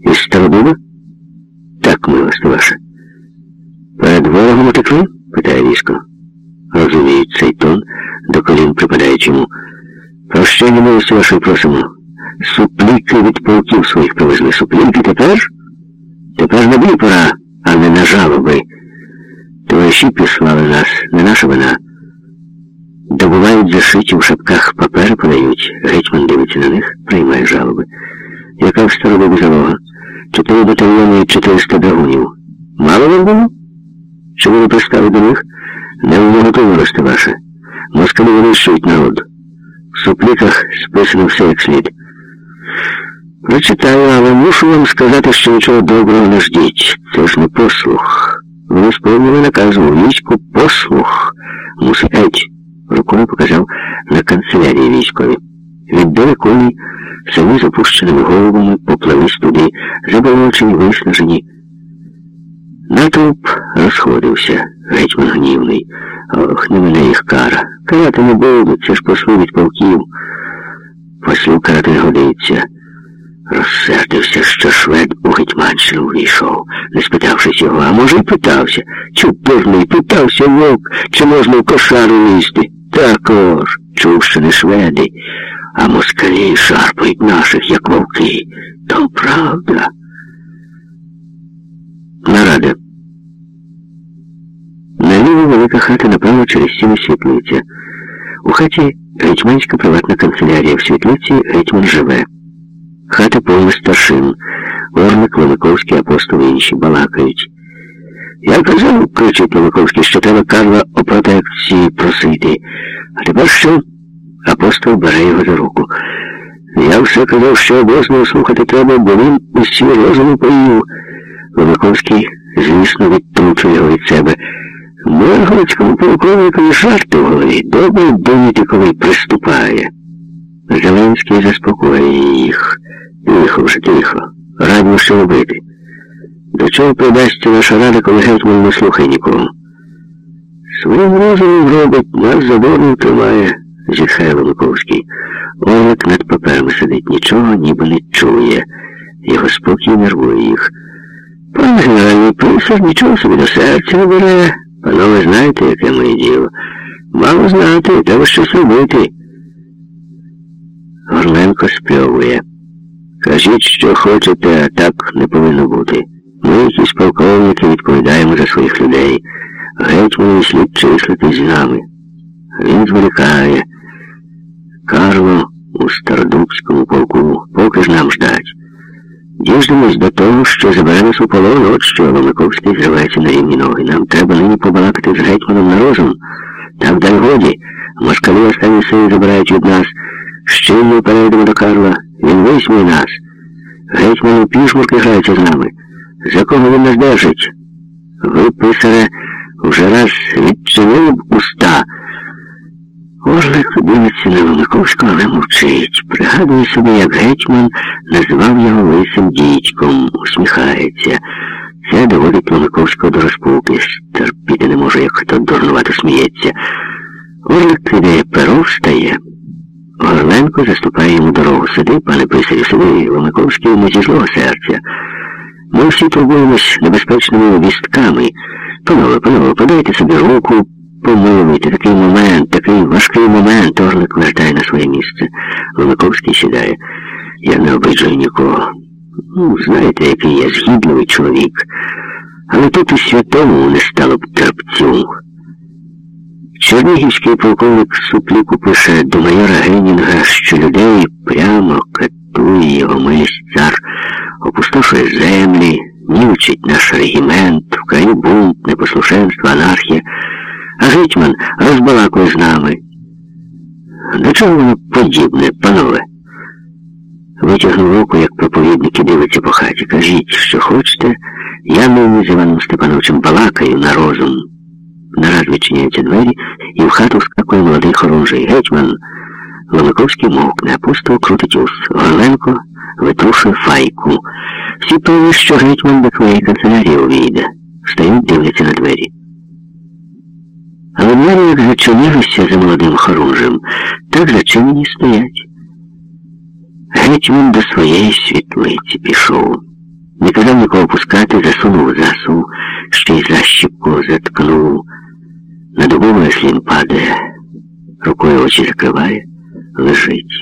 Із Стародуба? Так, милости ваша. Перед ворогом утекли? питає військо. Розуміють цей тон, до колін припадаючи йому. Прощення милості вашої просимо. Супліки від полків своїх привезли. Супліки тепер? Тепер не бій пора, а не на жалоби. Товариші післали нас, не наша вина. Добувають зашиті в шапках папери, подають. Гетьман дивиться на них, приймає жалоби. Яка в стародобі залога? Чотири батальйони і 400 драгунів. Мало вам було? Чи ви пристали до них? Не вготовилости ваше. Москалі вирощують народ. В супліках списано все як слід. Прочитаю, але мушу вам сказати, що нічого доброго не ждіть. Це ж не послух. Ви сповнили наказ у війську послух. Мусить. Рукою показав на канцелярії військові. Віддали коні, самі з опущеними головами поплились туди, заболочені, виснажені. Натовп розходився, гетьман гнівний. Ох, не мене їх кара. Карати не будуть, це ж від полків. Послів карати не годиться. Розсердився, що швед у Гетьманщину увійшов, не спитавшись його, а може й питався. Чупирний, питався вовк, чи можна в кошару лізти. Також чув, що не шведи, а москалі шарпають наших, як вовки. То правда. Нарада. Наліво велика хата, направо через сіну світлиця. У хаті гетьманська приватна канцелярія, в світлиці гетьман живе. Хата повна старшин. Орлик, Ломиковський, апостол і інші балакають. Я казав, кричить Ломиковський, що треба Карла о протекції просити. А тепер що? Апостол бере його за руку. Я все казав, що обозно слухати треба, бо він усі розуму поїв. Ломиковський, звісно, відтручує його від себе. Миргородському полковникові жарти в голові. Добре думати, коли приступає. Зеленський заспокоює їх. Тихо вже, тихо. Радимо, що робити. До чого придасться наша рада, коли гетьман не слухає нікого? Своїм розумом робить, нас забором тримає, зітхає Ломиковський. Орлик над паперами сидить, нічого ніби не чує. Його спокій нервує їх. Пан генеральний писар нічого собі до серця не бере. Панове, знаєте, яке моє діло? Мало знати, треба щось робити. Горленко спльовує. Кажіть, що хочете, а так не повинно бути. Ми, якісь полковники, відповідаємо за своїх людей. Гетьманові слід числитись з нами. Він зволікає. Карло у Стародубському полку, поки ж нам ждать. Діждемось до того, що забере у полон, от що Ломиковський зривається на рівні ноги. Нам треба нині побалакати з гетьманом на розум. Так дай годі. Москалі останні сили забирають від нас. Щільно перейдемо до Карла. Він висміє нас. Гетьман у пішмурки грається з нами. За кого він нас держить? Ви, писаре, вже раз відчинили б уста. Орлик дивиться на Ломиковського, але мовчить. Пригадує собі, як гетьман назвав його лисим дідьком, усміхається. Це доводить Ломиковського до розпуки. Терпіти не може, як хто дурнувато сміється. Орлик кидає перо, встає. Горленко заступає йому дорогу. Сиди, пане писарі, сиди, Ломиковський не зі злого серця. Ми всі турбуємось небезпечними вістками. Панове, панове, подайте собі руку, помилуйте, такий момент, такий важкий момент, Орлик вертає на своє місце. Ломиковський сідає. Я не обиджую нікого. Ну, знаєте, який я згідливий чоловік. Але тут у святому не стало б терпцю. Чернігівський полковник Супліку пише до майора Генінга, що людей прямо катує його милість цар, опустошує землі, нівчить наш регімент, в краю бунт, непослушенство, анархія, гетьман розбалакує з нами. До чого воно подібне, панове? Витягнув руку, як проповідник і дивиться по хаті. Кажіть, що хочете, я нині з Іваном Степановичем балакаю на розум. Нараз відчиняються двері, і в хату скакує молодий хорунжий гетьман. Ломиковський мовкне, апостол крутить ус. Горленко витрушує файку. Всі певні, що гетьман до твоєї канцелярії увійде. Встають, дивляться на двері. Але двері, як зачинилися за молодим хорунжем, так зачинені стоять. Гетьман до своєї світлиці пішов. Не казав нікого пускати, засунув засув, ще й защіпку заткнув. На добу Меслін падає, рукою очі закриває, лежить.